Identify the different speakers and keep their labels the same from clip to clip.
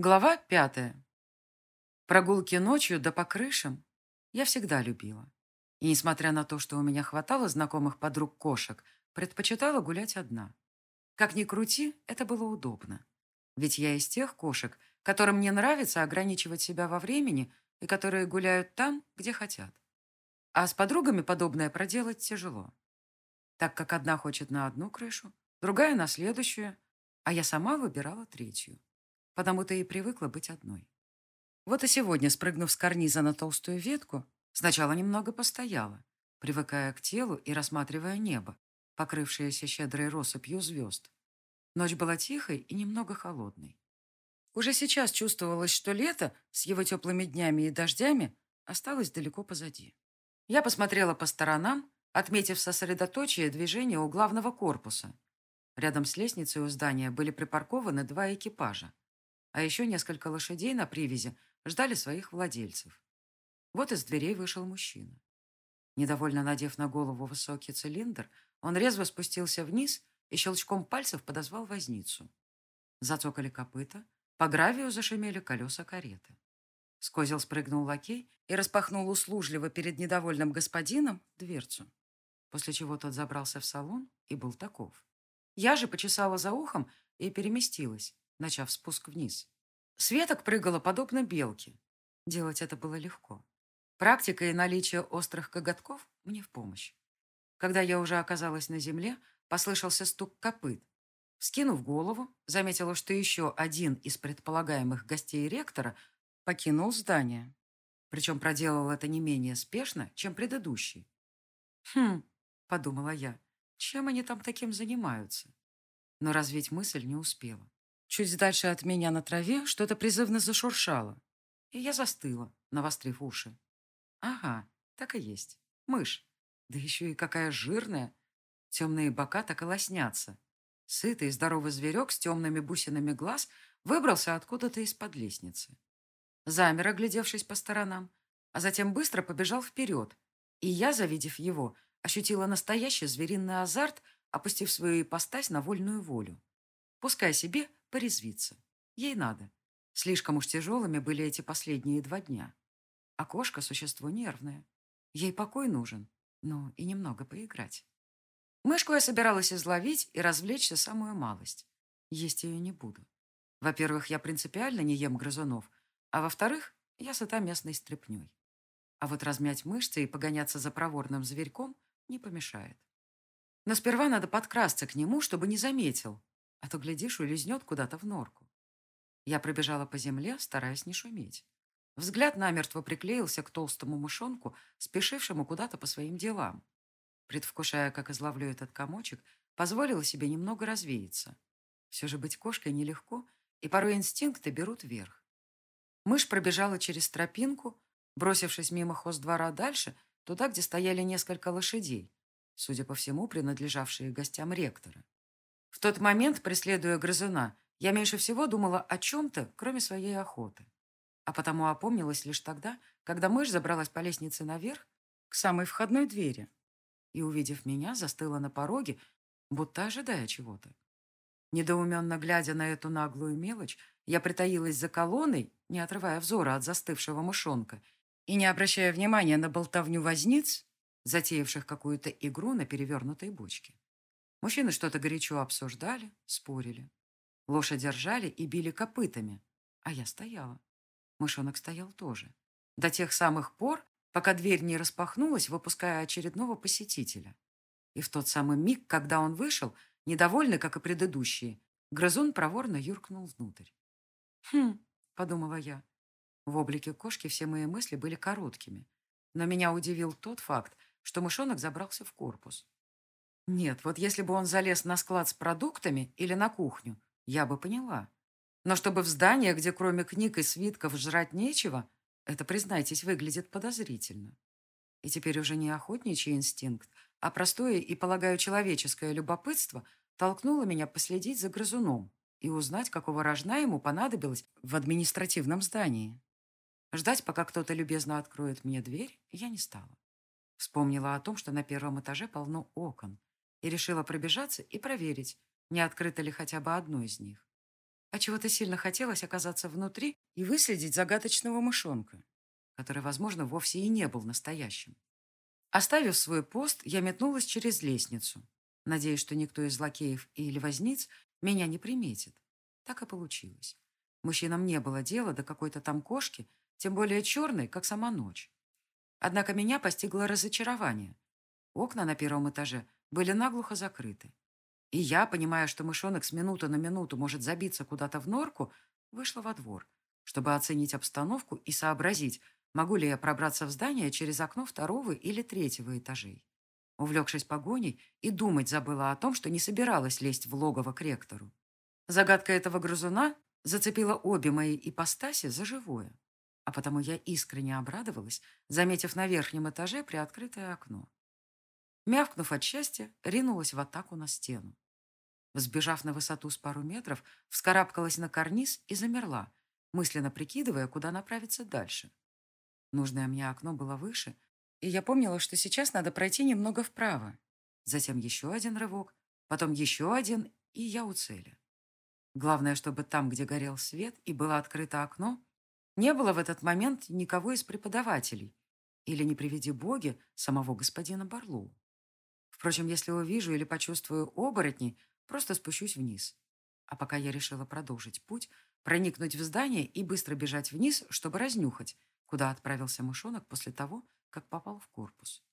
Speaker 1: Глава пятая. Прогулки ночью да по крышам я всегда любила. И, несмотря на то, что у меня хватало знакомых подруг кошек, предпочитала гулять одна. Как ни крути, это было удобно. Ведь я из тех кошек, которым не нравится ограничивать себя во времени и которые гуляют там, где хотят. А с подругами подобное проделать тяжело. Так как одна хочет на одну крышу, другая на следующую, а я сама выбирала третью потому-то и привыкла быть одной. Вот и сегодня, спрыгнув с карниза на толстую ветку, сначала немного постояла, привыкая к телу и рассматривая небо, покрывшееся щедрой россыпью звезд. Ночь была тихой и немного холодной. Уже сейчас чувствовалось, что лето с его теплыми днями и дождями осталось далеко позади. Я посмотрела по сторонам, отметив сосредоточие движения у главного корпуса. Рядом с лестницей у здания были припаркованы два экипажа а еще несколько лошадей на привязи ждали своих владельцев. Вот из дверей вышел мужчина. Недовольно надев на голову высокий цилиндр, он резво спустился вниз и щелчком пальцев подозвал возницу. Зацокали копыта, по гравию зашумели колеса кареты. С спрыгнул лакей и распахнул услужливо перед недовольным господином дверцу, после чего тот забрался в салон и был таков. Я же почесала за ухом и переместилась, начав спуск вниз. Светок прыгала подобно белке. Делать это было легко. Практика и наличие острых коготков мне в помощь. Когда я уже оказалась на земле, послышался стук копыт. Скинув голову, заметила, что еще один из предполагаемых гостей ректора покинул здание. Причем проделал это не менее спешно, чем предыдущий. «Хм», — подумала я, — «чем они там таким занимаются?» Но развить мысль не успела. Чуть дальше от меня на траве что-то призывно зашуршало, и я застыла, навострив уши. Ага, так и есть. Мышь. Да еще и какая жирная. Темные бока так и лоснятся. Сытый здоровый зверек с темными бусинами глаз выбрался откуда-то из-под лестницы. Замер, оглядевшись по сторонам, а затем быстро побежал вперед. И я, завидев его, ощутила настоящий звериный азарт, опустив свою ипостась на вольную волю. Пускай себе порезвиться. Ей надо. Слишком уж тяжелыми были эти последние два дня. А кошка – существо нервное. Ей покой нужен, но и немного поиграть. Мышку я собиралась изловить и развлечься самую малость. Есть ее не буду. Во-первых, я принципиально не ем грызунов, а во-вторых, я сыта местной стряпней. А вот размять мышцы и погоняться за проворным зверьком не помешает. Но сперва надо подкрасться к нему, чтобы не заметил, а то, глядишь, улизнет куда-то в норку. Я пробежала по земле, стараясь не шуметь. Взгляд намертво приклеился к толстому мышонку, спешившему куда-то по своим делам. Предвкушая, как изловлю этот комочек, позволила себе немного развеяться. Все же быть кошкой нелегко, и порой инстинкты берут верх. Мышь пробежала через тропинку, бросившись мимо хоздвора дальше, туда, где стояли несколько лошадей, судя по всему, принадлежавшие гостям ректора. В тот момент, преследуя грызуна, я меньше всего думала о чем-то, кроме своей охоты. А потому опомнилась лишь тогда, когда мышь забралась по лестнице наверх к самой входной двери и, увидев меня, застыла на пороге, будто ожидая чего-то. Недоуменно глядя на эту наглую мелочь, я притаилась за колонной, не отрывая взора от застывшего мышонка, и не обращая внимания на болтовню возниц, затеявших какую-то игру на перевернутой бочке. Мужчины что-то горячо обсуждали, спорили. Лошадь держали и били копытами, а я стояла. Мышонок стоял тоже. До тех самых пор, пока дверь не распахнулась, выпуская очередного посетителя. И в тот самый миг, когда он вышел, недовольный, как и предыдущие, грызун проворно юркнул внутрь. «Хм», — подумала я. В облике кошки все мои мысли были короткими, но меня удивил тот факт, что мышонок забрался в корпус. Нет, вот если бы он залез на склад с продуктами или на кухню, я бы поняла. Но чтобы в здание, где кроме книг и свитков жрать нечего, это, признайтесь, выглядит подозрительно. И теперь уже не охотничий инстинкт, а простое и, полагаю, человеческое любопытство толкнуло меня последить за грызуном и узнать, какого рожна ему понадобилось в административном здании. Ждать, пока кто-то любезно откроет мне дверь, я не стала. Вспомнила о том, что на первом этаже полно окон, и решила пробежаться и проверить, не открыто ли хотя бы одно из них. а чего-то сильно хотелось оказаться внутри и выследить загадочного мышонка, который, возможно, вовсе и не был настоящим. Оставив свой пост, я метнулась через лестницу, надеясь, что никто из лакеев или возниц меня не приметит. Так и получилось. Мужчинам не было дела до какой-то там кошки, тем более черной, как сама ночь. Однако меня постигло разочарование. Окна на первом этаже были наглухо закрыты. И я, понимая, что мышонок с минуты на минуту может забиться куда-то в норку, вышла во двор, чтобы оценить обстановку и сообразить, могу ли я пробраться в здание через окно второго или третьего этажей. Увлекшись погоней, и думать забыла о том, что не собиралась лезть в логово к ректору. Загадка этого грызуна зацепила обе мои ипостаси за живое, а потому я искренне обрадовалась, заметив на верхнем этаже приоткрытое окно. Мявкнув от счастья, ринулась в атаку на стену. Взбежав на высоту с пару метров, вскарабкалась на карниз и замерла, мысленно прикидывая, куда направиться дальше. Нужное мне окно было выше, и я помнила, что сейчас надо пройти немного вправо. Затем еще один рывок, потом еще один, и я у цели. Главное, чтобы там, где горел свет и было открыто окно, не было в этот момент никого из преподавателей или, не приведи боги, самого господина Барлоу. Впрочем, если увижу или почувствую оборотни, просто спущусь вниз. А пока я решила продолжить путь, проникнуть в здание и быстро бежать вниз, чтобы разнюхать, куда отправился мышонок после того, как попал в корпус.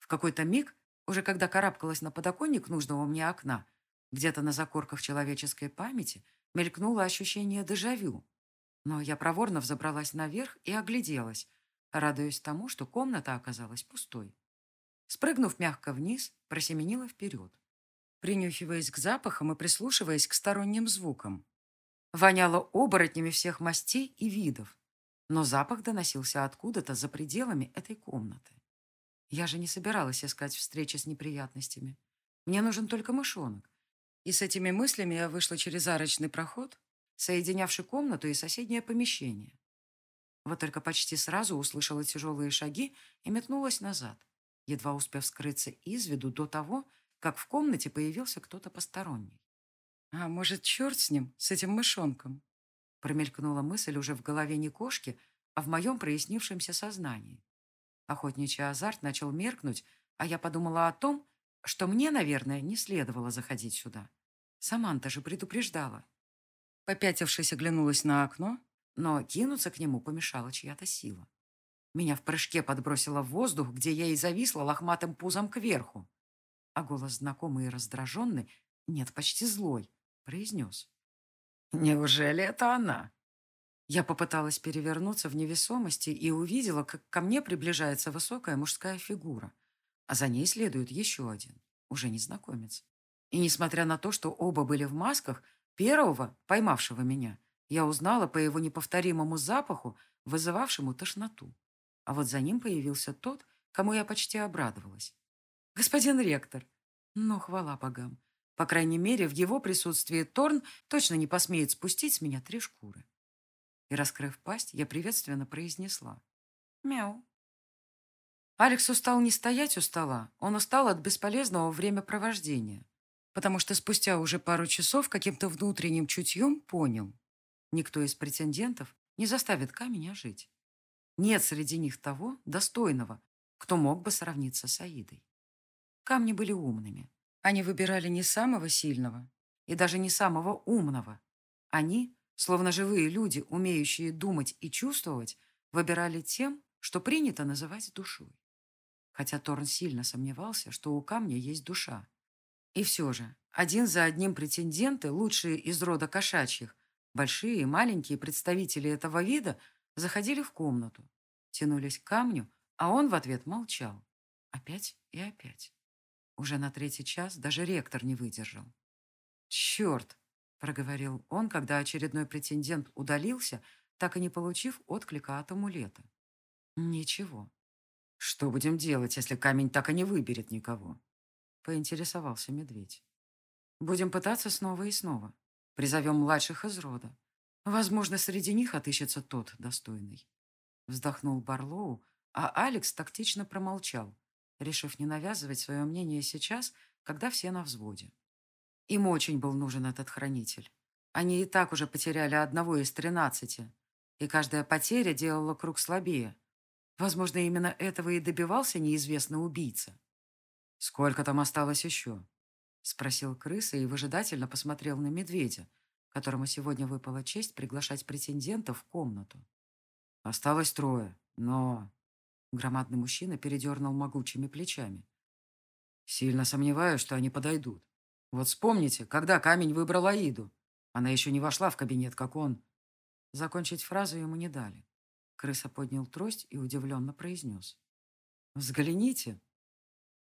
Speaker 1: В какой-то миг, уже когда карабкалась на подоконник нужного мне окна, где-то на закорках человеческой памяти мелькнуло ощущение дежавю. Но я проворно взобралась наверх и огляделась, радуясь тому, что комната оказалась пустой. Спрыгнув мягко вниз, просеменила вперед, принюхиваясь к запахам и прислушиваясь к сторонним звукам. Воняло оборотнями всех мастей и видов, но запах доносился откуда-то за пределами этой комнаты. Я же не собиралась искать встречи с неприятностями. Мне нужен только мышонок. И с этими мыслями я вышла через арочный проход, соединявший комнату и соседнее помещение. Вот только почти сразу услышала тяжелые шаги и метнулась назад едва успев скрыться из виду до того, как в комнате появился кто-то посторонний. «А может, черт с ним, с этим мышонком?» Промелькнула мысль уже в голове не кошки, а в моем прояснившемся сознании. Охотничий азарт начал меркнуть, а я подумала о том, что мне, наверное, не следовало заходить сюда. Саманта же предупреждала. Попятившись, оглянулась на окно, но кинуться к нему помешала чья-то сила. Меня в прыжке подбросило в воздух, где я и зависла лохматым пузом кверху. А голос знакомый и раздраженный, нет, почти злой, произнес. «Неужели это она?» Я попыталась перевернуться в невесомости и увидела, как ко мне приближается высокая мужская фигура, а за ней следует еще один, уже незнакомец. И несмотря на то, что оба были в масках, первого, поймавшего меня, я узнала по его неповторимому запаху, вызывавшему тошноту. А вот за ним появился тот, кому я почти обрадовалась. Господин ректор. Но хвала богам. По крайней мере, в его присутствии Торн точно не посмеет спустить с меня три шкуры. И, раскрыв пасть, я приветственно произнесла. Мяу. Алекс устал не стоять у стола, он устал от бесполезного времяпровождения, потому что спустя уже пару часов каким-то внутренним чутьем понял, никто из претендентов не заставит камень жить. Нет среди них того достойного, кто мог бы сравниться с Аидой. Камни были умными. Они выбирали не самого сильного и даже не самого умного. Они, словно живые люди, умеющие думать и чувствовать, выбирали тем, что принято называть душой. Хотя Торн сильно сомневался, что у камня есть душа. И все же, один за одним претенденты, лучшие из рода кошачьих, большие и маленькие представители этого вида, заходили в комнату, тянулись к камню, а он в ответ молчал. Опять и опять. Уже на третий час даже ректор не выдержал. «Черт!» — проговорил он, когда очередной претендент удалился, так и не получив отклика от амулета. «Ничего. Что будем делать, если камень так и не выберет никого?» — поинтересовался медведь. «Будем пытаться снова и снова. Призовем младших из рода. Возможно, среди них отыщется тот достойный. Вздохнул Барлоу, а Алекс тактично промолчал, решив не навязывать свое мнение сейчас, когда все на взводе. Им очень был нужен этот хранитель. Они и так уже потеряли одного из тринадцати, и каждая потеря делала круг слабее. Возможно, именно этого и добивался неизвестный убийца. «Сколько там осталось еще?» — спросил крыса и выжидательно посмотрел на медведя, которому сегодня выпала честь приглашать претендентов в комнату. «Осталось трое, но...» Громадный мужчина передернул могучими плечами. «Сильно сомневаюсь, что они подойдут. Вот вспомните, когда камень выбрал Аиду. Она еще не вошла в кабинет, как он...» Закончить фразу ему не дали. Крыса поднял трость и удивленно произнес. «Взгляните!»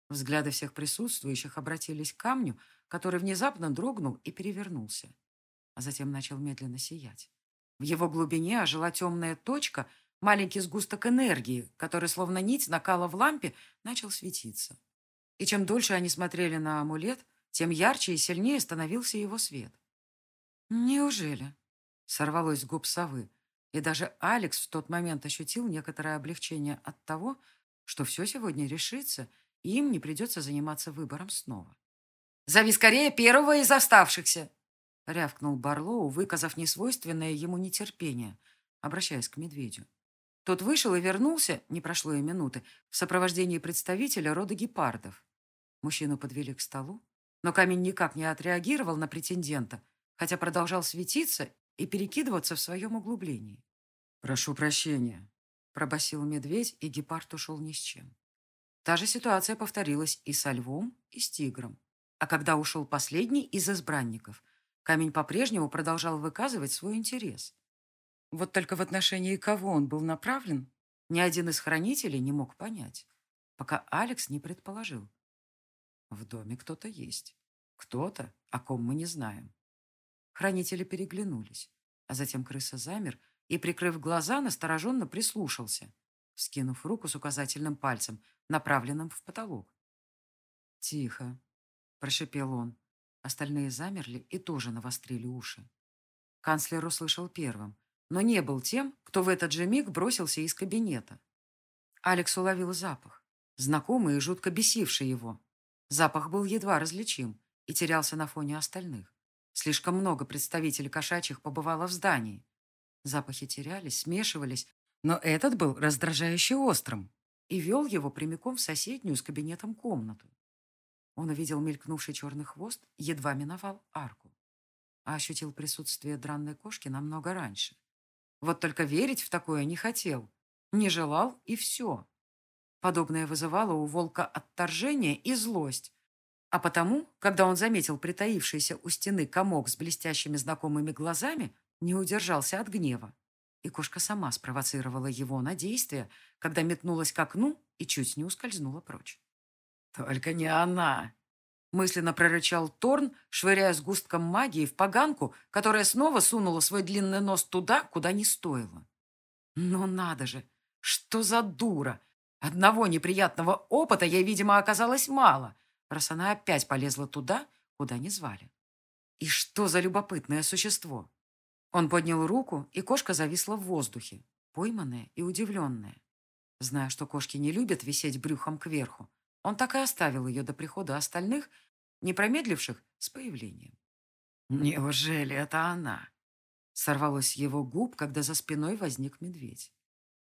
Speaker 1: Взгляды всех присутствующих обратились к камню, который внезапно дрогнул и перевернулся, а затем начал медленно сиять. В его глубине ожила темная точка, маленький сгусток энергии, который, словно нить накала в лампе, начал светиться. И чем дольше они смотрели на амулет, тем ярче и сильнее становился его свет. «Неужели?» — сорвалось с губ совы, и даже Алекс в тот момент ощутил некоторое облегчение от того, что все сегодня решится — и им не придется заниматься выбором снова. «Зови скорее первого из оставшихся!» — рявкнул Барлоу, выказав несвойственное ему нетерпение, обращаясь к медведю. Тот вышел и вернулся, не прошло и минуты, в сопровождении представителя рода гепардов. Мужчину подвели к столу, но камень никак не отреагировал на претендента, хотя продолжал светиться и перекидываться в своем углублении. «Прошу прощения», — пробасил медведь, и гепард ушел ни с чем. Та же ситуация повторилась и со львом, и с тигром. А когда ушел последний из избранников, камень по-прежнему продолжал выказывать свой интерес. Вот только в отношении кого он был направлен, ни один из хранителей не мог понять, пока Алекс не предположил. В доме кто-то есть. Кто-то, о ком мы не знаем. Хранители переглянулись, а затем крыса замер и, прикрыв глаза, настороженно прислушался, скинув руку с указательным пальцем направленным в потолок. «Тихо», — прошепел он. Остальные замерли и тоже навострили уши. Канцлер услышал первым, но не был тем, кто в этот же миг бросился из кабинета. Алекс уловил запах, знакомый и жутко бесивший его. Запах был едва различим и терялся на фоне остальных. Слишком много представителей кошачьих побывало в здании. Запахи терялись, смешивались, но этот был раздражающе острым и вел его прямиком в соседнюю с кабинетом комнату. Он увидел мелькнувший черный хвост, едва миновал арку, а ощутил присутствие дранной кошки намного раньше. Вот только верить в такое не хотел, не желал и все. Подобное вызывало у волка отторжение и злость, а потому, когда он заметил притаившийся у стены комок с блестящими знакомыми глазами, не удержался от гнева и кошка сама спровоцировала его на действие, когда метнулась к окну и чуть не ускользнула прочь. «Только не она!» Мысленно прорычал Торн, швыряя сгустком магии в поганку, которая снова сунула свой длинный нос туда, куда не стоило. «Ну надо же! Что за дура! Одного неприятного опыта ей, видимо, оказалось мало, раз она опять полезла туда, куда не звали. И что за любопытное существо!» Он поднял руку, и кошка зависла в воздухе, пойманная и удивленная. Зная, что кошки не любят висеть брюхом кверху, он так и оставил ее до прихода остальных, не промедливших с появлением. «Неужели это она?» Сорвалось его губ, когда за спиной возник медведь.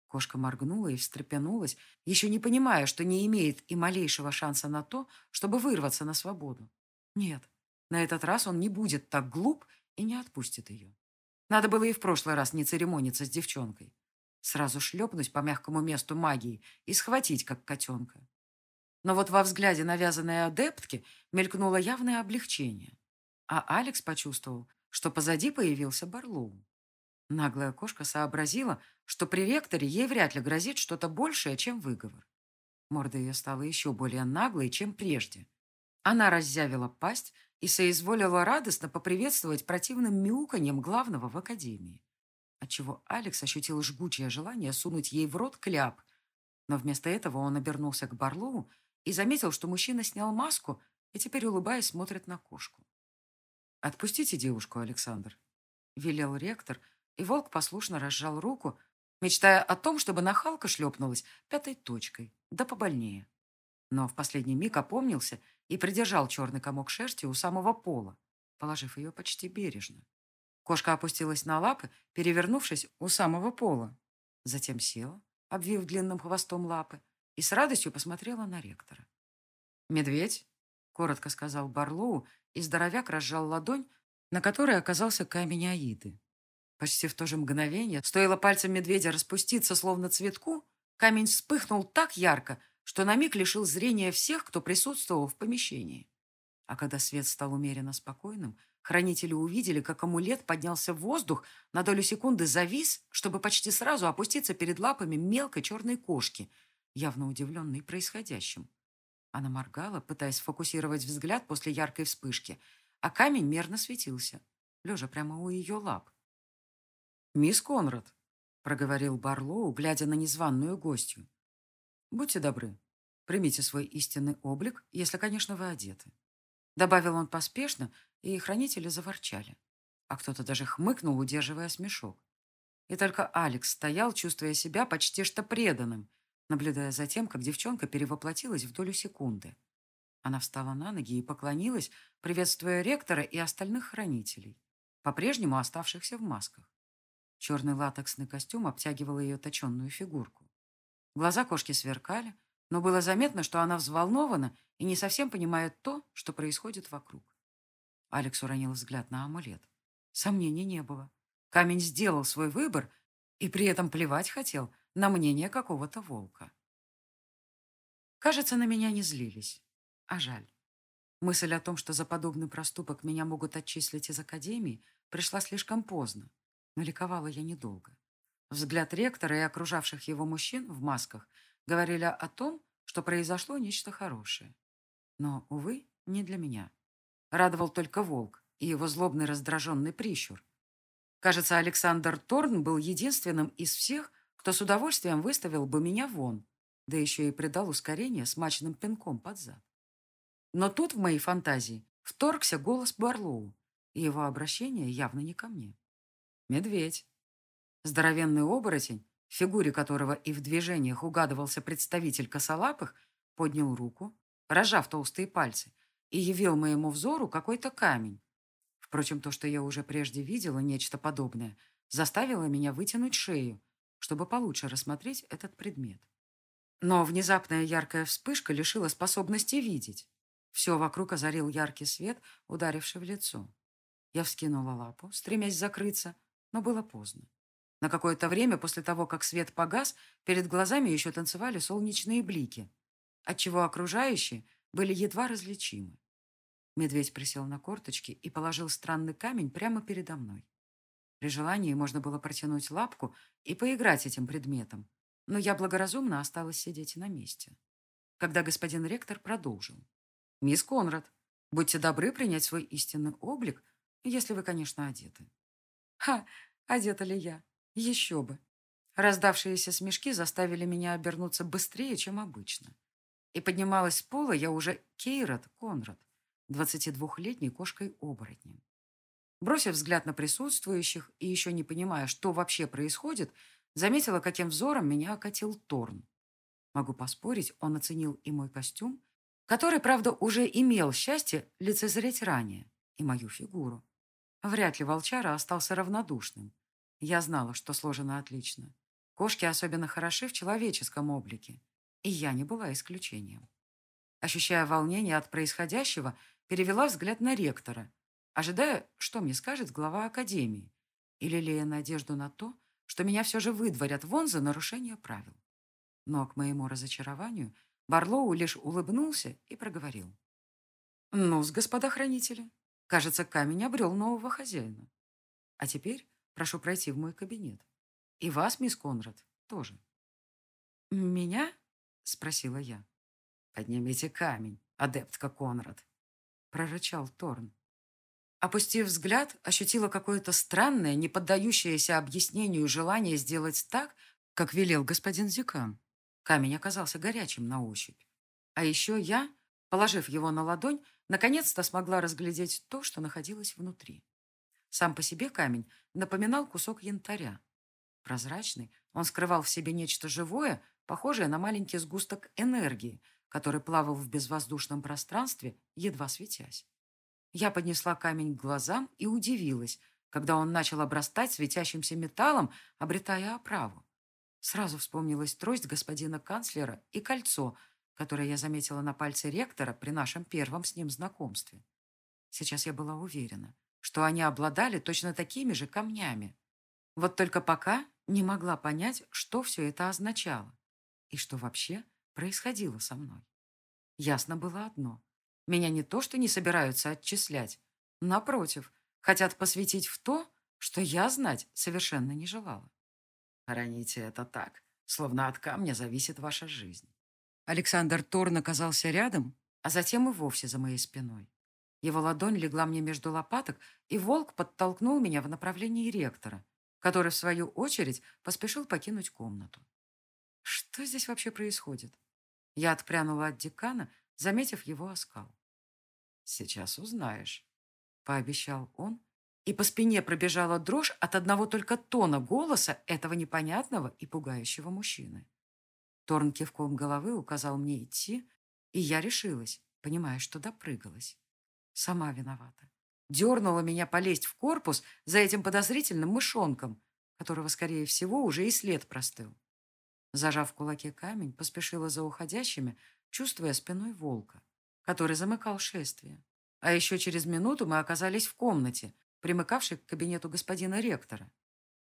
Speaker 1: Кошка моргнула и встрепенулась, еще не понимая, что не имеет и малейшего шанса на то, чтобы вырваться на свободу. Нет, на этот раз он не будет так глуп и не отпустит ее. Надо было и в прошлый раз не церемониться с девчонкой. Сразу шлепнуть по мягкому месту магии и схватить, как котенка. Но вот во взгляде навязанной адептки мелькнуло явное облегчение. А Алекс почувствовал, что позади появился Барлоу. Наглая кошка сообразила, что при ректоре ей вряд ли грозит что-то большее, чем выговор. Морда ее стала еще более наглой, чем прежде. Она раззявила пасть и соизволила радостно поприветствовать противным мяуканьем главного в академии, отчего Алекс ощутил жгучее желание сунуть ей в рот кляп, но вместо этого он обернулся к Барлоу и заметил, что мужчина снял маску и теперь, улыбаясь, смотрит на кошку. «Отпустите девушку, Александр», — велел ректор, и волк послушно разжал руку, мечтая о том, чтобы нахалка шлепнулась пятой точкой, да побольнее. Но в последний миг опомнился и придержал черный комок шерсти у самого пола, положив ее почти бережно. Кошка опустилась на лапы, перевернувшись у самого пола. Затем села, обвив длинным хвостом лапы, и с радостью посмотрела на ректора. «Медведь?» — коротко сказал Барлоу, и здоровяк разжал ладонь, на которой оказался камень Аиды. Почти в то же мгновение, стоило пальцем медведя распуститься, словно цветку, камень вспыхнул так ярко, что на миг лишил зрения всех, кто присутствовал в помещении. А когда свет стал умеренно спокойным, хранители увидели, как амулет поднялся в воздух, на долю секунды завис, чтобы почти сразу опуститься перед лапами мелкой черной кошки, явно удивленной происходящим. Она моргала, пытаясь сфокусировать взгляд после яркой вспышки, а камень мерно светился, лежа прямо у ее лап. «Мисс Конрад», — проговорил Барлоу, глядя на незваную гостью, — «будьте добры, примите свой истинный облик, если, конечно, вы одеты». Добавил он поспешно, и хранители заворчали. А кто-то даже хмыкнул, удерживая смешок. И только Алекс стоял, чувствуя себя почти что преданным, наблюдая за тем, как девчонка перевоплотилась в долю секунды. Она встала на ноги и поклонилась, приветствуя ректора и остальных хранителей, по-прежнему оставшихся в масках. Черный латексный костюм обтягивал ее точенную фигурку. Глаза кошки сверкали, но было заметно, что она взволнована и не совсем понимает то, что происходит вокруг. Алекс уронил взгляд на амулет. Сомнений не было. Камень сделал свой выбор и при этом плевать хотел на мнение какого-то волка. Кажется, на меня не злились. А жаль. Мысль о том, что за подобный проступок меня могут отчислить из академии, пришла слишком поздно, но ликовала я недолго. Взгляд ректора и окружавших его мужчин в масках говорили о том, что произошло нечто хорошее. Но, увы, не для меня. Радовал только волк и его злобный раздраженный прищур. Кажется, Александр Торн был единственным из всех, кто с удовольствием выставил бы меня вон, да еще и придал ускорение смачным пинком под зад. Но тут в моей фантазии вторгся голос Барлоу, и его обращение явно не ко мне. Медведь. Здоровенный оборотень, в фигуре которого и в движениях угадывался представитель косолапых, поднял руку, разжав толстые пальцы, и явил моему взору какой-то камень. Впрочем, то, что я уже прежде видела, нечто подобное, заставило меня вытянуть шею, чтобы получше рассмотреть этот предмет. Но внезапная яркая вспышка лишила способности видеть. Все вокруг озарил яркий свет, ударивший в лицо. Я вскинула лапу, стремясь закрыться, но было поздно. На какое-то время после того, как свет погас, перед глазами еще танцевали солнечные блики, отчего окружающие были едва различимы. Медведь присел на корточки и положил странный камень прямо передо мной. При желании можно было протянуть лапку и поиграть этим предметом, но я благоразумно осталась сидеть на месте. Когда господин ректор продолжил. «Мисс Конрад, будьте добры принять свой истинный облик, если вы, конечно, одеты». «Ха! Одета ли я? Еще бы!» Раздавшиеся смешки заставили меня обернуться быстрее, чем обычно. И поднималась с пола я уже Кейрат Конрад, 22-летней кошкой-оборотнем. Бросив взгляд на присутствующих и еще не понимая, что вообще происходит, заметила, каким взором меня окатил Торн. Могу поспорить, он оценил и мой костюм, который, правда, уже имел счастье лицезреть ранее, и мою фигуру. Вряд ли волчара остался равнодушным. Я знала, что сложено отлично. Кошки особенно хороши в человеческом облике, и я не была исключением. Ощущая волнение от происходящего, перевела взгляд на ректора, ожидая, что мне скажет глава академии, и лелея надежду на то, что меня все же выдворят вон за нарушение правил. Но, к моему разочарованию, Барлоу лишь улыбнулся и проговорил. «Ну-с, господа хранители, кажется, камень обрел нового хозяина. А теперь прошу пройти в мой кабинет. И вас, мисс Конрад, тоже». «Меня?» — спросила я. «Поднимите камень, адептка Конрад», — прорычал Торн. Опустив взгляд, ощутила какое-то странное, не поддающееся объяснению желание сделать так, как велел господин Зикан. Камень оказался горячим на ощупь. А еще я, положив его на ладонь, наконец-то смогла разглядеть то, что находилось внутри. Сам по себе камень напоминал кусок янтаря. Прозрачный, он скрывал в себе нечто живое, похожее на маленький сгусток энергии, который плавал в безвоздушном пространстве, едва светясь. Я поднесла камень к глазам и удивилась, когда он начал обрастать светящимся металлом, обретая оправу. Сразу вспомнилась трость господина канцлера и кольцо, которое я заметила на пальце ректора при нашем первом с ним знакомстве. Сейчас я была уверена, что они обладали точно такими же камнями. Вот только пока не могла понять, что все это означало и что вообще происходило со мной. Ясно было одно. Меня не то, что не собираются отчислять. Напротив, хотят посвятить в то, что я знать совершенно не желала. Храните это так, словно от камня зависит ваша жизнь. Александр Торн оказался рядом, а затем и вовсе за моей спиной. Его ладонь легла мне между лопаток, и волк подтолкнул меня в направлении ректора, который, в свою очередь, поспешил покинуть комнату. Что здесь вообще происходит? Я отпрянула от декана, заметив его оскал. «Сейчас узнаешь», — пообещал он, и по спине пробежала дрожь от одного только тона голоса этого непонятного и пугающего мужчины. Торн кивком головы указал мне идти, и я решилась, понимая, что допрыгалась. Сама виновата. Дернула меня полезть в корпус за этим подозрительным мышонком, которого, скорее всего, уже и след простыл. Зажав в кулаке камень, поспешила за уходящими, чувствуя спиной волка, который замыкал шествие. А еще через минуту мы оказались в комнате, примыкавшей к кабинету господина ректора.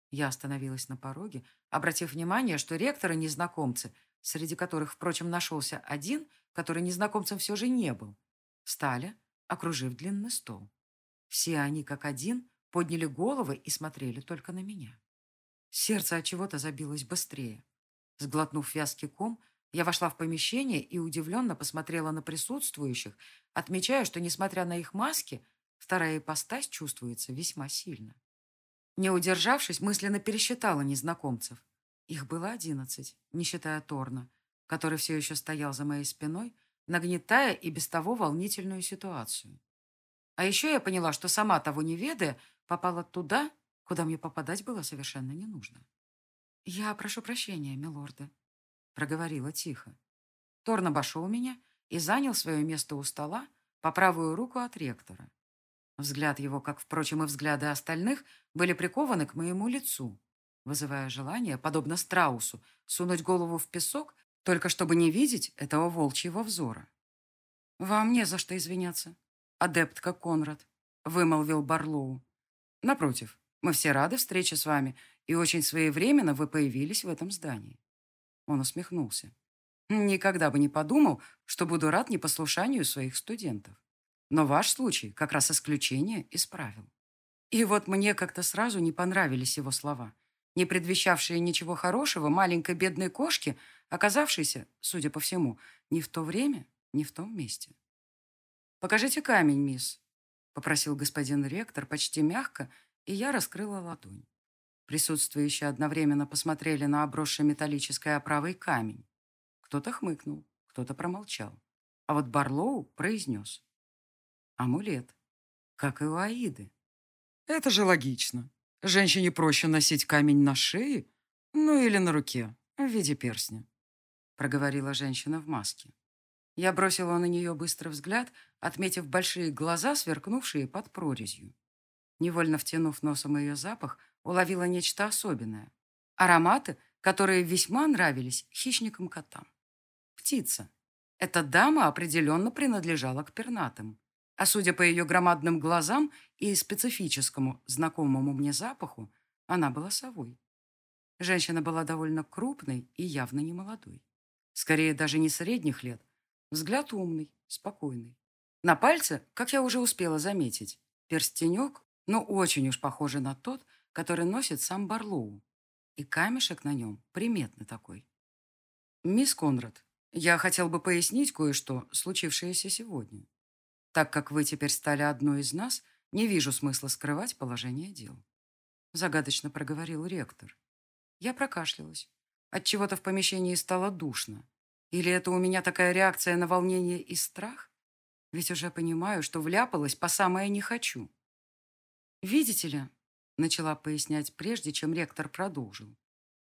Speaker 1: Я остановилась на пороге, обратив внимание, что ректоры незнакомцы, среди которых, впрочем, нашелся один, который незнакомцем все же не был, встали, окружив длинный стол. Все они, как один, подняли головы и смотрели только на меня. Сердце от чего-то забилось быстрее. Сглотнув вязкий ком, я вошла в помещение и удивленно посмотрела на присутствующих, отмечая, что, несмотря на их маски, вторая ипостась чувствуется весьма сильно. Не удержавшись, мысленно пересчитала незнакомцев. Их было одиннадцать, не считая Торна, который все еще стоял за моей спиной, нагнетая и без того волнительную ситуацию. А еще я поняла, что сама того не ведая, попала туда, куда мне попадать было совершенно не нужно. «Я прошу прощения, милорды», — проговорила тихо. Торн обошел меня и занял свое место у стола по правую руку от ректора. Взгляд его, как, впрочем, и взгляды остальных, были прикованы к моему лицу, вызывая желание, подобно страусу, сунуть голову в песок, только чтобы не видеть этого волчьего взора. «Вам не за что извиняться, адептка Конрад», — вымолвил Барлоу. «Напротив, мы все рады встрече с вами и очень своевременно вы появились в этом здании». Он усмехнулся. «Никогда бы не подумал, что буду рад непослушанию своих студентов. Но ваш случай как раз исключение из правил». И вот мне как-то сразу не понравились его слова, не предвещавшие ничего хорошего маленькой бедной кошке, оказавшейся, судя по всему, не в то время, не в том месте. «Покажите камень, мисс», — попросил господин ректор почти мягко, и я раскрыла ладонь. Присутствующие одновременно посмотрели на обросший металлической оправой камень. Кто-то хмыкнул, кто-то промолчал. А вот Барлоу произнес. Амулет. Как и у Аиды. Это же логично. Женщине проще носить камень на шее, ну или на руке, в виде перстня. Проговорила женщина в маске. Я бросила на нее быстрый взгляд, отметив большие глаза, сверкнувшие под прорезью. Невольно втянув носом ее запах, уловила нечто особенное. Ароматы, которые весьма нравились хищникам-котам. Птица. Эта дама определенно принадлежала к пернатым. А судя по ее громадным глазам и специфическому, знакомому мне запаху, она была совой. Женщина была довольно крупной и явно не молодой. Скорее, даже не средних лет. Взгляд умный, спокойный. На пальце, как я уже успела заметить, перстенек, но очень уж похожий на тот, который носит сам Барлоу. И камешек на нем приметный такой. «Мисс Конрад, я хотел бы пояснить кое-что, случившееся сегодня. Так как вы теперь стали одной из нас, не вижу смысла скрывать положение дел». Загадочно проговорил ректор. Я прокашлялась. Отчего-то в помещении стало душно. Или это у меня такая реакция на волнение и страх? Ведь уже понимаю, что вляпалась по самое не хочу. Видите ли, Начала пояснять прежде, чем ректор продолжил.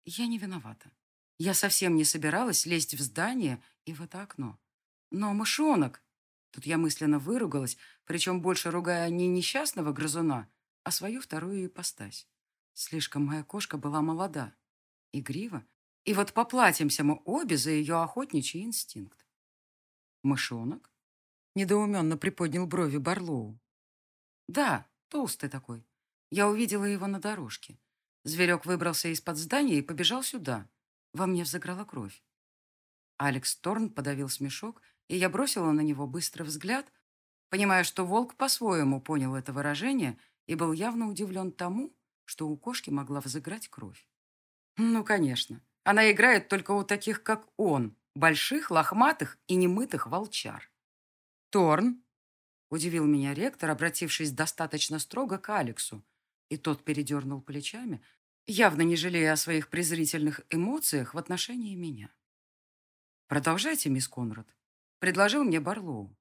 Speaker 1: Я не виновата. Я совсем не собиралась лезть в здание и в это окно. Но мышонок... Тут я мысленно выругалась, причем больше ругая не несчастного грызуна, а свою вторую ипостась. Слишком моя кошка была молода, игрива, и вот поплатимся мы обе за ее охотничий инстинкт. «Мышонок?» — недоуменно приподнял брови Барлоу. «Да, толстый такой. Я увидела его на дорожке. Зверек выбрался из-под здания и побежал сюда. Во мне взыграла кровь. Алекс Торн подавил смешок, и я бросила на него быстрый взгляд, понимая, что волк по-своему понял это выражение и был явно удивлен тому, что у кошки могла взыграть кровь. Ну, конечно. Она играет только у таких, как он, больших, лохматых и немытых волчар. «Торн?» – удивил меня ректор, обратившись достаточно строго к Алексу, и тот передернул плечами, явно не жалея о своих презрительных эмоциях в отношении меня. «Продолжайте, мисс Конрад», — предложил мне Барлоу.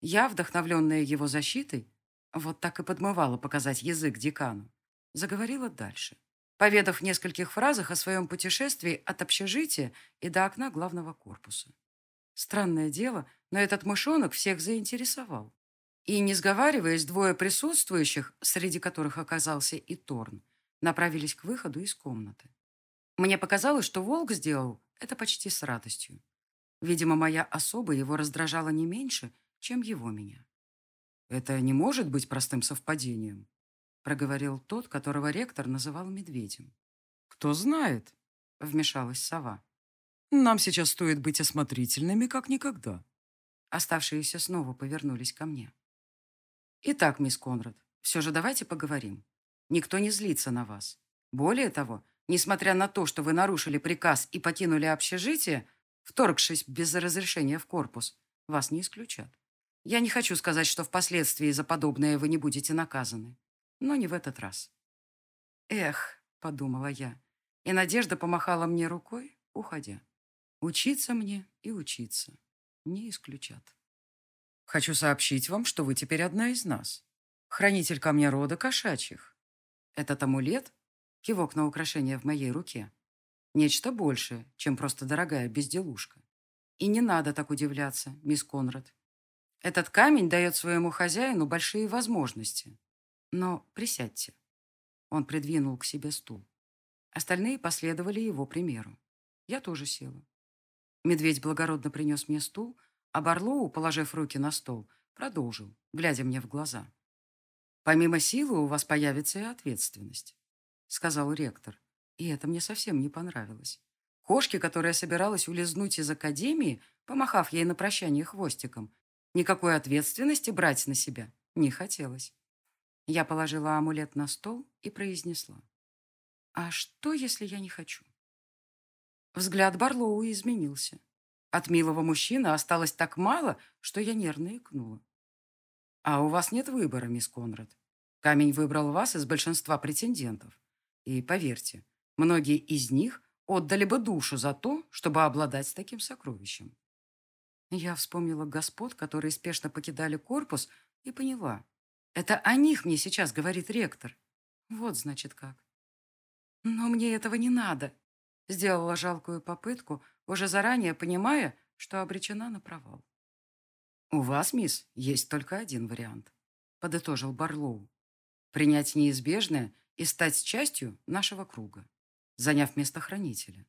Speaker 1: Я, вдохновленная его защитой, вот так и подмывала показать язык декану, заговорила дальше, поведав в нескольких фразах о своем путешествии от общежития и до окна главного корпуса. Странное дело, но этот мышонок всех заинтересовал. И, не сговариваясь, двое присутствующих, среди которых оказался и Торн, направились к выходу из комнаты. Мне показалось, что волк сделал это почти с радостью. Видимо, моя особа его раздражала не меньше, чем его меня. «Это не может быть простым совпадением», проговорил тот, которого ректор называл медведем. «Кто знает?» — вмешалась сова. «Нам сейчас стоит быть осмотрительными, как никогда». Оставшиеся снова повернулись ко мне. Итак, мисс Конрад, все же давайте поговорим. Никто не злится на вас. Более того, несмотря на то, что вы нарушили приказ и покинули общежитие, вторгшись без разрешения в корпус, вас не исключат. Я не хочу сказать, что впоследствии за подобное вы не будете наказаны. Но не в этот раз. Эх, подумала я, и Надежда помахала мне рукой, уходя. Учиться мне и учиться. Не исключат. Хочу сообщить вам, что вы теперь одна из нас. Хранитель камня рода кошачьих. Этот амулет, кивок на украшение в моей руке, нечто большее, чем просто дорогая безделушка. И не надо так удивляться, мисс Конрад. Этот камень дает своему хозяину большие возможности. Но присядьте. Он придвинул к себе стул. Остальные последовали его примеру. Я тоже села. Медведь благородно принес мне стул, а Барлоу, положив руки на стол, продолжил, глядя мне в глаза. «Помимо силы у вас появится и ответственность», — сказал ректор. И это мне совсем не понравилось. Кошке, которая собиралась улизнуть из академии, помахав ей на прощание хвостиком, никакой ответственности брать на себя не хотелось. Я положила амулет на стол и произнесла. «А что, если я не хочу?» Взгляд Барлоу изменился. От милого мужчины осталось так мало, что я нервно икнула. А у вас нет выбора, мисс Конрад. Камень выбрал вас из большинства претендентов. И поверьте, многие из них отдали бы душу за то, чтобы обладать таким сокровищем. Я вспомнила господ, которые спешно покидали корпус, и поняла. Это о них мне сейчас говорит ректор. Вот, значит, как. Но мне этого не надо. Сделала жалкую попытку, уже заранее понимая, что обречена на провал. «У вас, мисс, есть только один вариант», — подытожил Барлоу. «Принять неизбежное и стать частью нашего круга, заняв место хранителя.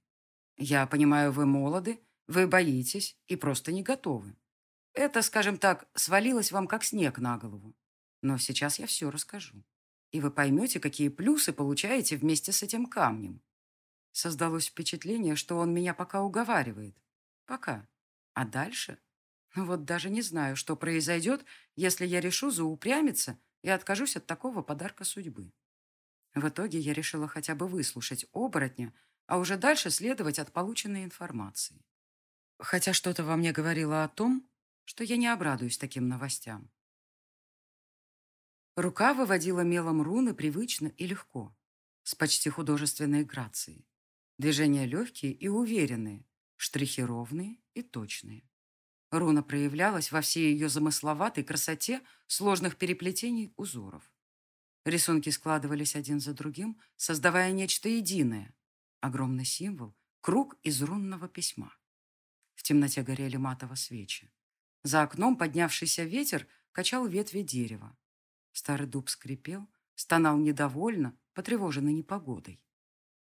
Speaker 1: Я понимаю, вы молоды, вы боитесь и просто не готовы. Это, скажем так, свалилось вам как снег на голову. Но сейчас я все расскажу. И вы поймете, какие плюсы получаете вместе с этим камнем. Создалось впечатление, что он меня пока уговаривает. Пока. А дальше? Ну вот даже не знаю, что произойдет, если я решу заупрямиться и откажусь от такого подарка судьбы. В итоге я решила хотя бы выслушать оборотня, а уже дальше следовать от полученной информации. Хотя что-то во мне говорило о том, что я не обрадуюсь таким новостям. Рука выводила мелом руны привычно и легко, с почти художественной грацией. Движения легкие и уверенные, штрихи ровные и точные. Руна проявлялась во всей ее замысловатой красоте сложных переплетений узоров. Рисунки складывались один за другим, создавая нечто единое. Огромный символ — круг из рунного письма. В темноте горели матово свечи. За окном поднявшийся ветер качал ветви дерева. Старый дуб скрипел, стонал недовольно, потревоженный непогодой.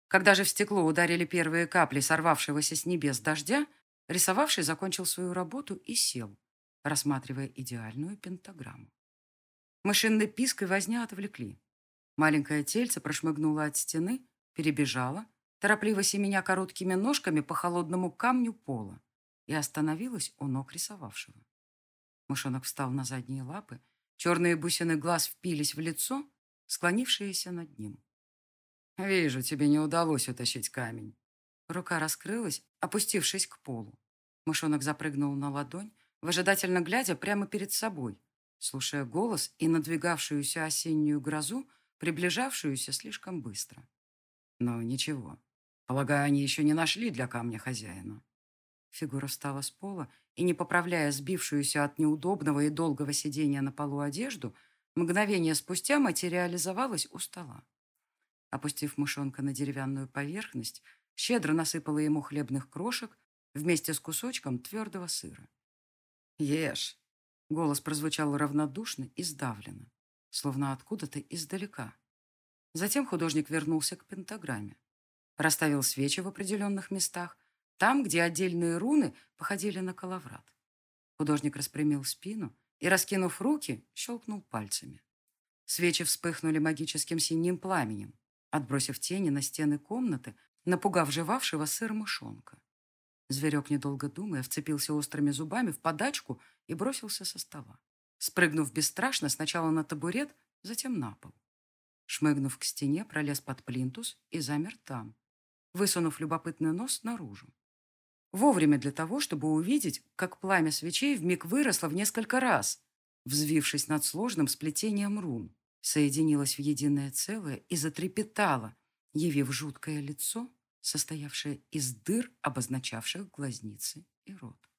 Speaker 1: Когда же в стекло ударили первые капли сорвавшегося с небес дождя, рисовавший закончил свою работу и сел, рассматривая идеальную пентаграмму. Мышиный писк и возня отвлекли. Маленькое тельце прошмыгнуло от стены, перебежало, торопливо семеня короткими ножками по холодному камню пола и остановилось у ног рисовавшего. Мышонок встал на задние лапы, черные бусины глаз впились в лицо, склонившиеся над ним. «Вижу, тебе не удалось утащить камень». Рука раскрылась, опустившись к полу. Мышонок запрыгнул на ладонь, выжидательно глядя прямо перед собой, слушая голос и надвигавшуюся осеннюю грозу, приближавшуюся слишком быстро. Но ничего. Полагаю, они еще не нашли для камня хозяина. Фигура встала с пола и, не поправляя сбившуюся от неудобного и долгого сидения на полу одежду, мгновение спустя материализовалась у стола. Опустив мышонка на деревянную поверхность, щедро насыпала ему хлебных крошек вместе с кусочком твердого сыра. «Ешь!» — голос прозвучал равнодушно и сдавленно, словно откуда-то издалека. Затем художник вернулся к пентаграмме. Расставил свечи в определенных местах, там, где отдельные руны походили на коловрат. Художник распрямил спину и, раскинув руки, щелкнул пальцами. Свечи вспыхнули магическим синим пламенем, отбросив тени на стены комнаты, напугав живавшего сыр мышонка. Зверек, недолго думая, вцепился острыми зубами в подачку и бросился со стола. Спрыгнув бесстрашно сначала на табурет, затем на пол. Шмыгнув к стене, пролез под плинтус и замер там, высунув любопытный нос наружу. Вовремя для того, чтобы увидеть, как пламя свечей вмиг выросло в несколько раз, взвившись над сложным сплетением рун соединилась в единое целое и затрепетала, явив жуткое лицо, состоявшее из дыр, обозначавших глазницы и рот.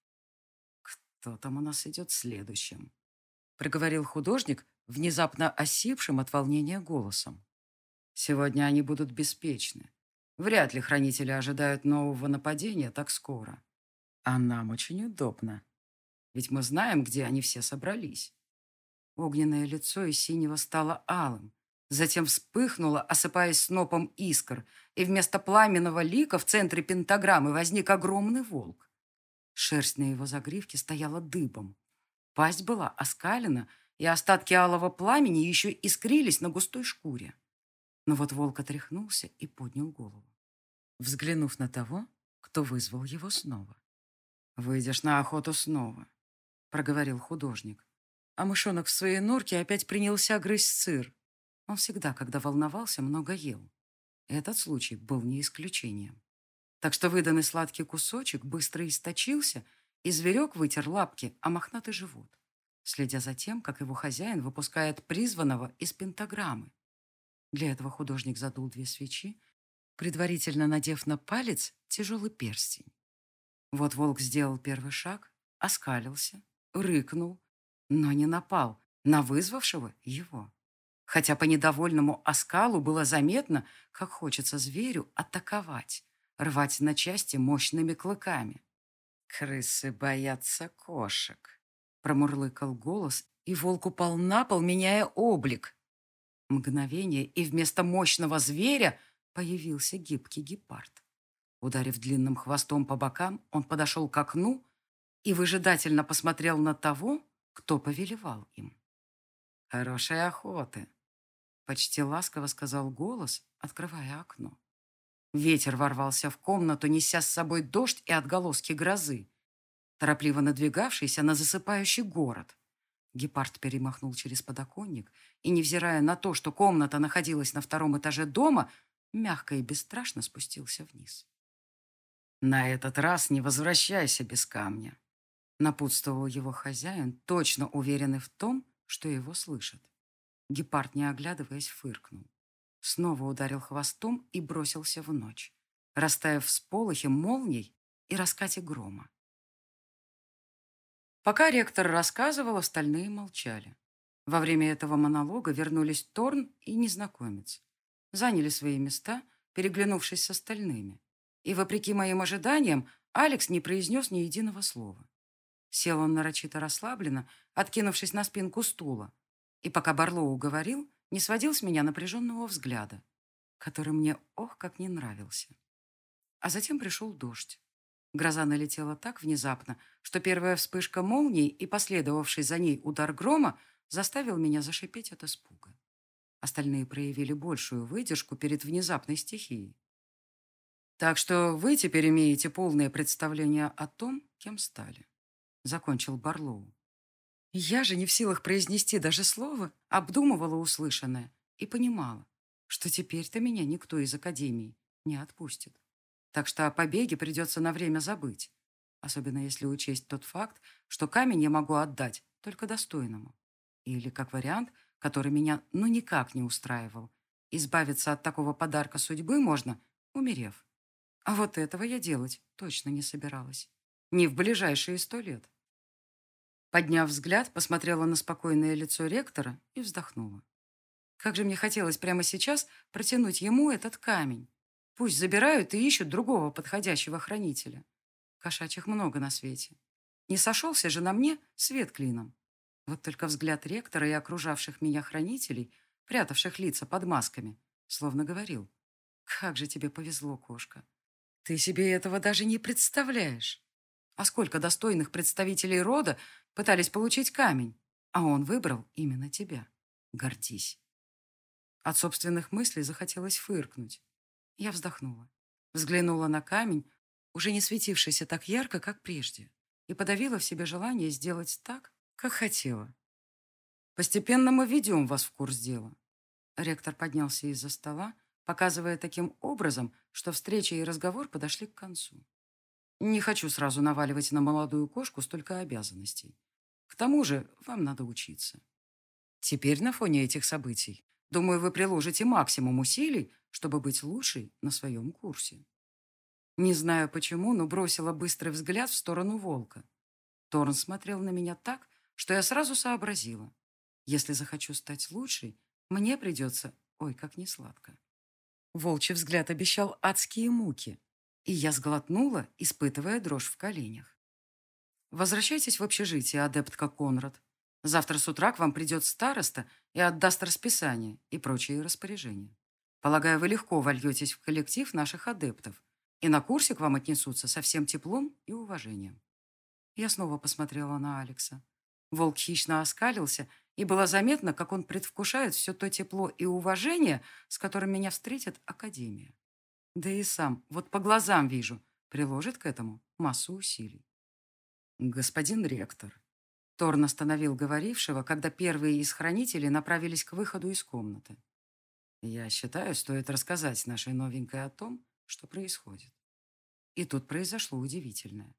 Speaker 1: «Кто там у нас идет следующим?» проговорил художник, внезапно осипшим от волнения голосом. «Сегодня они будут беспечны. Вряд ли хранители ожидают нового нападения так скоро. А нам очень удобно. Ведь мы знаем, где они все собрались. Огненное лицо из синего стало алым, затем вспыхнуло, осыпаясь снопом искр, и вместо пламенного лика в центре пентаграммы возник огромный волк. Шерсть на его загривке стояла дыбом. Пасть была оскалена, и остатки алого пламени еще искрились на густой шкуре. Но вот волк отряхнулся и поднял голову, взглянув на того, кто вызвал его снова. «Выйдешь на охоту снова», — проговорил художник. А мышонок в своей норке опять принялся грызть сыр. Он всегда, когда волновался, много ел. Этот случай был не исключением. Так что выданный сладкий кусочек быстро источился, и зверек вытер лапки о мохнатый живот, следя за тем, как его хозяин выпускает призванного из пентаграммы. Для этого художник задул две свечи, предварительно надев на палец тяжелый перстень. Вот волк сделал первый шаг, оскалился, рыкнул, но не напал на вызвавшего его. Хотя по недовольному оскалу было заметно, как хочется зверю атаковать, рвать на части мощными клыками. «Крысы боятся кошек», — промурлыкал голос, и волк упал на пол, меняя облик. Мгновение, и вместо мощного зверя появился гибкий гепард. Ударив длинным хвостом по бокам, он подошел к окну и выжидательно посмотрел на того, кто повелевал им. «Хорошей охоты!» — почти ласково сказал голос, открывая окно. Ветер ворвался в комнату, неся с собой дождь и отголоски грозы, торопливо надвигавшийся на засыпающий город. Гепард перемахнул через подоконник и, невзирая на то, что комната находилась на втором этаже дома, мягко и бесстрашно спустился вниз. «На этот раз не возвращайся без камня», Напутствовал его хозяин, точно уверенный в том, что его слышат. Гепард, не оглядываясь, фыркнул. Снова ударил хвостом и бросился в ночь, растаяв в сполохе молний и раскате грома. Пока ректор рассказывал, остальные молчали. Во время этого монолога вернулись Торн и незнакомец. Заняли свои места, переглянувшись с остальными. И, вопреки моим ожиданиям, Алекс не произнес ни единого слова. Сел он нарочито расслабленно, откинувшись на спинку стула. И пока Барлоу говорил, не сводил с меня напряженного взгляда, который мне ох как не нравился. А затем пришел дождь. Гроза налетела так внезапно, что первая вспышка молнии и последовавший за ней удар грома заставил меня зашипеть от испуга. Остальные проявили большую выдержку перед внезапной стихией. Так что вы теперь имеете полное представление о том, кем стали. Закончил Барлоу. Я же не в силах произнести даже слово, обдумывала услышанное и понимала, что теперь-то меня никто из Академии не отпустит. Так что о побеге придется на время забыть, особенно если учесть тот факт, что камень я могу отдать только достойному. Или, как вариант, который меня ну никак не устраивал, избавиться от такого подарка судьбы можно, умерев. А вот этого я делать точно не собиралась. Не в ближайшие сто лет. Подняв взгляд, посмотрела на спокойное лицо ректора и вздохнула. Как же мне хотелось прямо сейчас протянуть ему этот камень. Пусть забирают и ищут другого подходящего хранителя. Кошачьих много на свете. Не сошелся же на мне свет клином. Вот только взгляд ректора и окружавших меня хранителей, прятавших лица под масками, словно говорил, «Как же тебе повезло, кошка! Ты себе этого даже не представляешь!» А сколько достойных представителей рода пытались получить камень, а он выбрал именно тебя. Гордись. От собственных мыслей захотелось фыркнуть. Я вздохнула, взглянула на камень, уже не светившийся так ярко, как прежде, и подавила в себе желание сделать так, как хотела. Постепенно мы ведем вас в курс дела. Ректор поднялся из-за стола, показывая таким образом, что встреча и разговор подошли к концу. Не хочу сразу наваливать на молодую кошку столько обязанностей. К тому же вам надо учиться. Теперь на фоне этих событий, думаю, вы приложите максимум усилий, чтобы быть лучшей на своем курсе. Не знаю почему, но бросила быстрый взгляд в сторону волка. Торн смотрел на меня так, что я сразу сообразила. Если захочу стать лучшей, мне придется, ой, как несладко. Волчий взгляд обещал адские муки, и я сглотнула, испытывая дрожь в коленях. Возвращайтесь в общежитие, адептка Конрад. Завтра с утра к вам придет староста и отдаст расписание и прочие распоряжения. Полагаю, вы легко вольетесь в коллектив наших адептов, и на курсе к вам отнесутся со всем теплом и уважением. Я снова посмотрела на Алекса. Волк хищно оскалился, и было заметно, как он предвкушает все то тепло и уважение, с которым меня встретит Академия. Да и сам, вот по глазам вижу, приложит к этому массу усилий. Господин ректор. Торн остановил говорившего, когда первые из хранителей направились к выходу из комнаты. Я считаю, стоит рассказать нашей новенькой о том, что происходит. И тут произошло удивительное.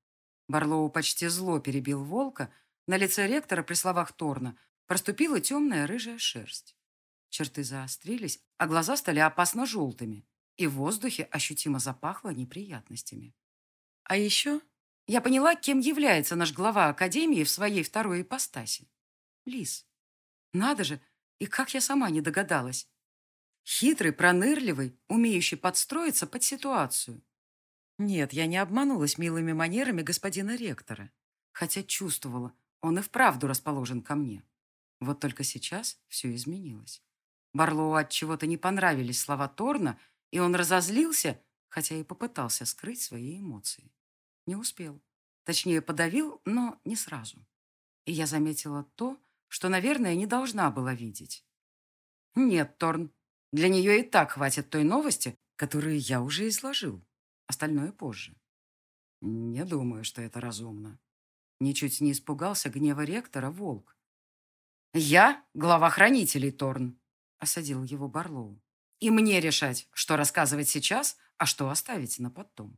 Speaker 1: Барлоу почти зло перебил волка, на лице ректора при словах Торна проступила темная рыжая шерсть. Черты заострились, а глаза стали опасно желтыми, и в воздухе ощутимо запахло неприятностями. А еще я поняла, кем является наш глава Академии в своей второй ипостаси. Лис. Надо же, и как я сама не догадалась. Хитрый, пронырливый, умеющий подстроиться под ситуацию. Нет, я не обманулась милыми манерами господина ректора, хотя чувствовала, он и вправду расположен ко мне. Вот только сейчас все изменилось. Барлоу от чего-то не понравились слова Торна, и он разозлился, хотя и попытался скрыть свои эмоции. Не успел. Точнее, подавил, но не сразу. И я заметила то, что, наверное, не должна была видеть. Нет, Торн, для нее и так хватит той новости, которую я уже изложил. Остальное позже. Не думаю, что это разумно. Ничуть не испугался гнева ректора Волк. «Я глава хранителей, Торн», — осадил его Барлоу. И мне решать, что рассказывать сейчас, а что оставить на потом.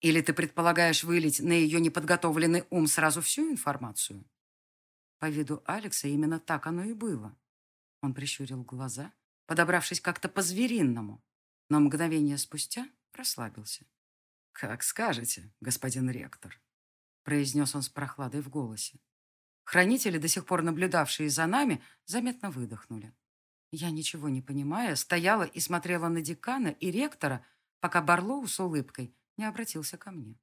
Speaker 1: Или ты предполагаешь вылить на ее неподготовленный ум сразу всю информацию? По виду Алекса именно так оно и было. Он прищурил глаза, подобравшись как-то по-зверинному, но мгновение спустя расслабился. «Как скажете, господин ректор», — произнес он с прохладой в голосе. Хранители, до сих пор наблюдавшие за нами, заметно выдохнули. Я, ничего не понимая, стояла и смотрела на декана и ректора, пока Барлоу с улыбкой не обратился ко мне.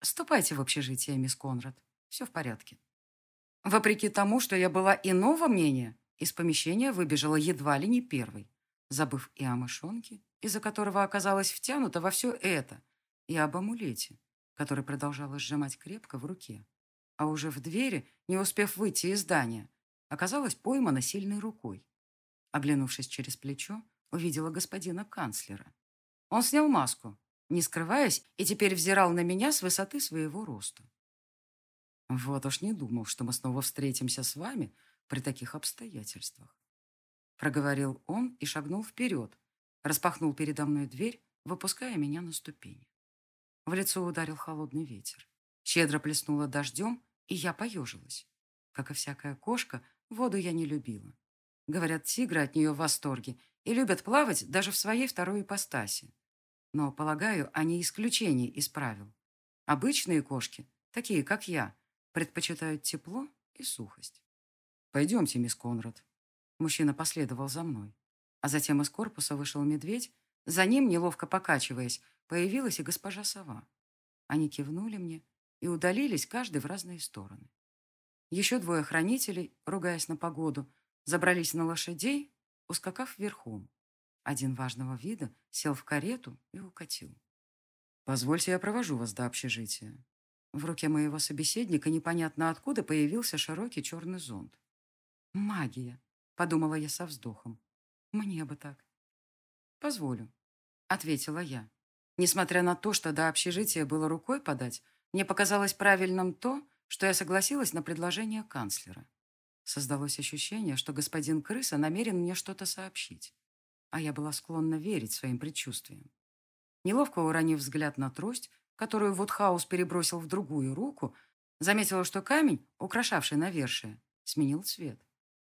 Speaker 1: «Ступайте в общежитие, мисс Конрад. Все в порядке». Вопреки тому, что я была иного мнения, из помещения выбежала едва ли не первой, забыв и о мышонке, из-за которого оказалась втянута во все это, и об амулете, который продолжала сжимать крепко в руке. А уже в двери, не успев выйти из здания, оказалась поймана сильной рукой. Оглянувшись через плечо, увидела господина канцлера. Он снял маску, не скрываясь, и теперь взирал на меня с высоты своего роста. Вот уж не думал, что мы снова встретимся с вами при таких обстоятельствах. Проговорил он и шагнул вперед, распахнул передо мной дверь, выпуская меня на ступени. В лицо ударил холодный ветер. Щедро плеснуло дождем, и я поежилась. Как и всякая кошка, воду я не любила. Говорят, тигры от нее в восторге и любят плавать даже в своей второй ипостаси. Но, полагаю, они исключение из правил. Обычные кошки, такие как я, предпочитают тепло и сухость. «Пойдемте, мисс Конрад». Мужчина последовал за мной. А затем из корпуса вышел медведь. За ним, неловко покачиваясь, появилась и госпожа сова. Они кивнули мне и удалились каждый в разные стороны. Еще двое хранителей, ругаясь на погоду, забрались на лошадей, ускакав верхом. Один важного вида сел в карету и укатил. «Позвольте, я провожу вас до общежития». В руке моего собеседника непонятно откуда появился широкий черный зонт. «Магия», — подумала я со вздохом. «Мне бы так». «Позволю», — ответила я. Несмотря на то, что до общежития было рукой подать, мне показалось правильным то, что я согласилась на предложение канцлера. Создалось ощущение, что господин Крыса намерен мне что-то сообщить, а я была склонна верить своим предчувствиям. Неловко уронив взгляд на трость, которую Вудхаус перебросил в другую руку, заметила, что камень, украшавший навершие, сменил цвет.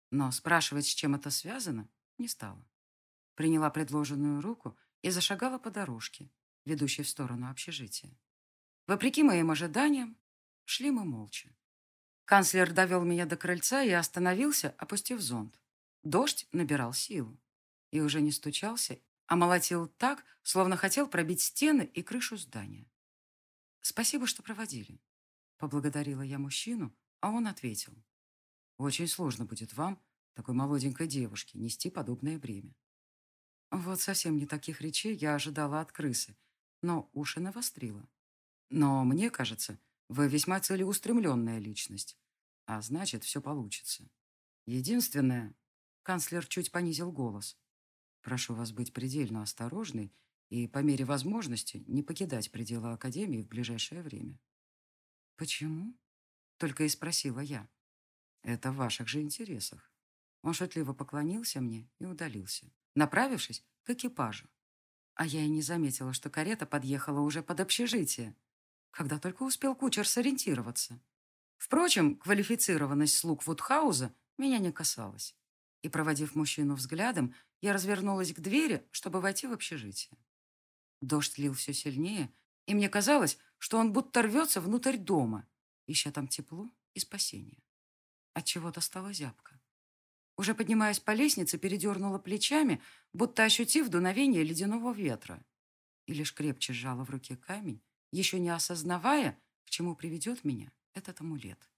Speaker 1: Но спрашивать, с чем это связано, не стала. Приняла предложенную руку и зашагала по дорожке, ведущей в сторону общежития. Вопреки моим ожиданиям, шли мы молча. Канцлер довел меня до крыльца и остановился, опустив зонт. Дождь набирал силу. И уже не стучался, а молотил так, словно хотел пробить стены и крышу здания. «Спасибо, что проводили», — поблагодарила я мужчину, а он ответил. «Очень сложно будет вам, такой молоденькой девушке, нести подобное бремя». Вот совсем не таких речей я ожидала от крысы, но уши навострила. Но мне кажется, вы весьма целеустремленная личность, а значит, все получится. Единственное, канцлер чуть понизил голос. Прошу вас быть предельно осторожной и, по мере возможности, не покидать пределы Академии в ближайшее время. Почему? Только и спросила я. Это в ваших же интересах. Он шутливо поклонился мне и удалился, направившись к экипажу. А я и не заметила, что карета подъехала уже под общежитие когда только успел кучер сориентироваться. Впрочем, квалифицированность слуг Вудхауза меня не касалась. И, проводив мужчину взглядом, я развернулась к двери, чтобы войти в общежитие. Дождь лил все сильнее, и мне казалось, что он будто рвется внутрь дома, ища там тепло и спасение. Отчего-то стало зябко. Уже поднимаясь по лестнице, передернула плечами, будто ощутив дуновение ледяного ветра. И лишь крепче сжала в руке камень, еще не осознавая, к чему приведет меня этот амулет.